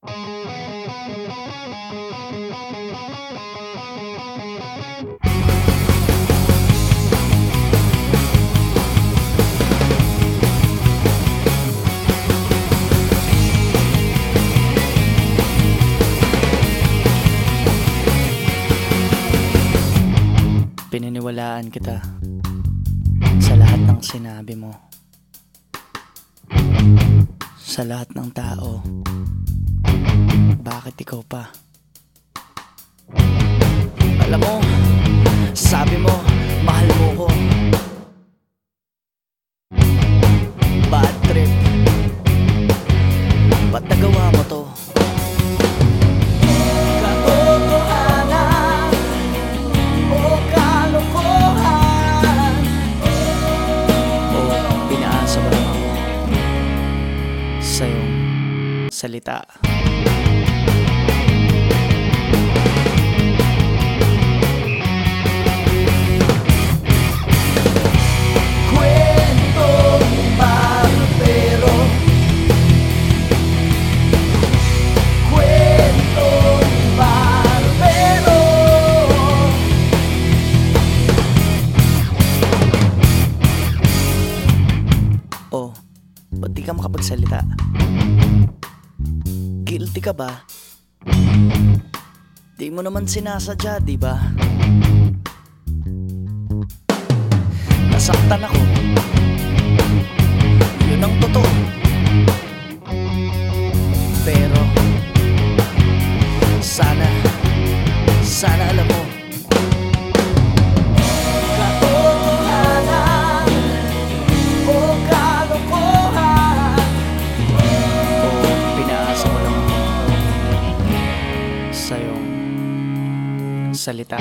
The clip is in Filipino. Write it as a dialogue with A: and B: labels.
A: Pininiwalaan kita sa lahat ng sinabi mo. Sa lahat ng tao. Bakit ikaw pa? Alam mo, sabi mo, mahal mo ko. Bad trip. Ba't nagawa mo to? Katotohanan o ba't di ka makapagsalita? Guilty ka ba? Di mo naman sinasadya, di ba? Nasaktan ako. Yun ang totoo. Salita